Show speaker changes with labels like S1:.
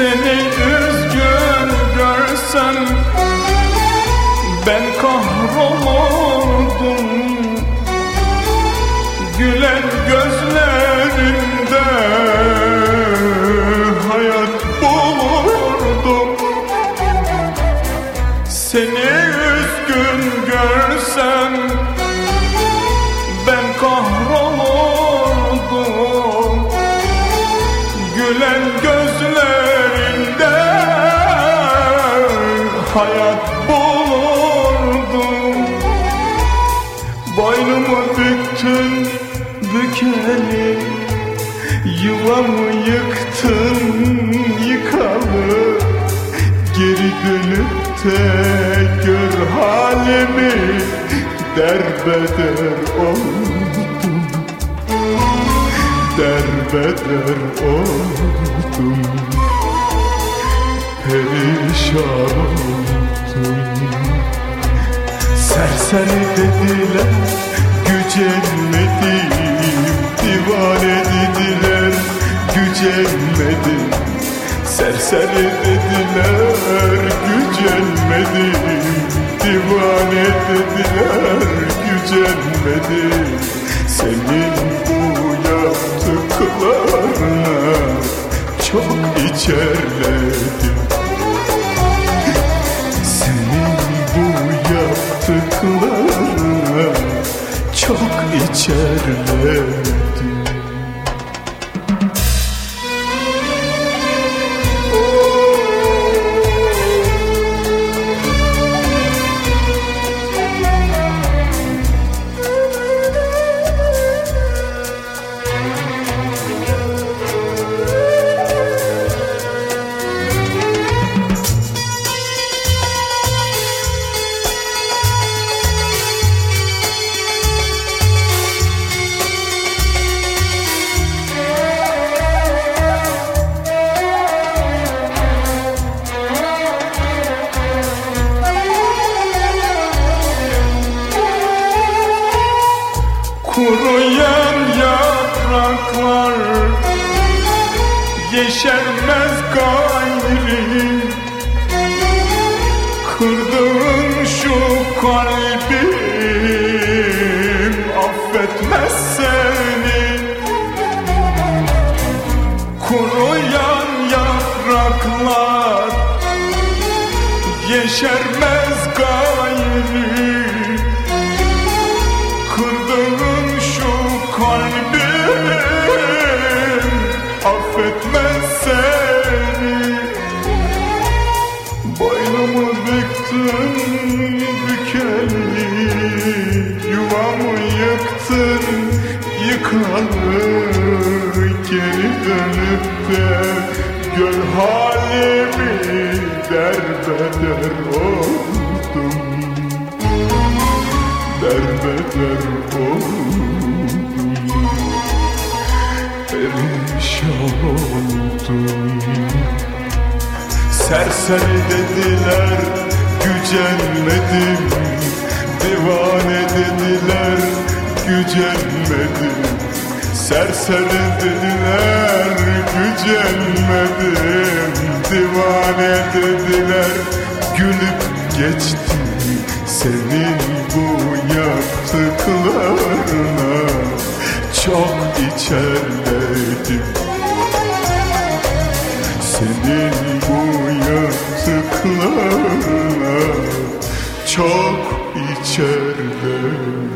S1: Seni üzgün görsem Ben kahrolurdum. Gülen hayat bulurdum Boynumu büktün bükeli Yuvamı yıktın yıkalı. Geri dönüp de gör halimi Derbeder oldum. Derbeder oldum. Perişan oldum Serseri dediler gücenmedim Divane dediler gücenmedim Serseri dediler gücenmedim Divane dediler gücenmedim Senin bu yaptıklarına çok içerledim çok Kuruyan yapraklar Yeşermez gayri Kırdığın şu kalbim Affetmez seni. Kuruyan yapraklar Yeşermez gayri yıkalı Geri dönüp de gör halimi derbeder oldum derbeder oldum Perişan oldum Serseri dediler gücenmedim Divane dediler gücenmedim Serseri dediler gücenmedim. Divane dediler gülüp geçtim senin bu yaptıklarına. Çok içerledim Senin bu yaptıklarına çok içerledim